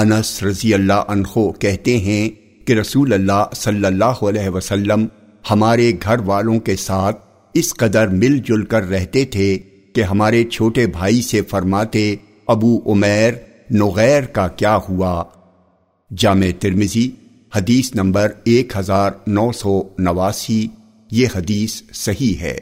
انس رضی اللہ عنہ کہتے ہیں کہ رسول اللہ صلی اللہ علیہ وسلم ہمارے گھر والوں کے ساتھ اس قدر مل جل کر رہتے تھے کہ ہمارے چھوٹے بھائی سے فرماتے، ابو عمیر، نغیر کا کیا ہوا؟ جامع ترمزی حدیث نمبر ایک ہزار نو سو نواسی، یہ حدیث صحیح ہے۔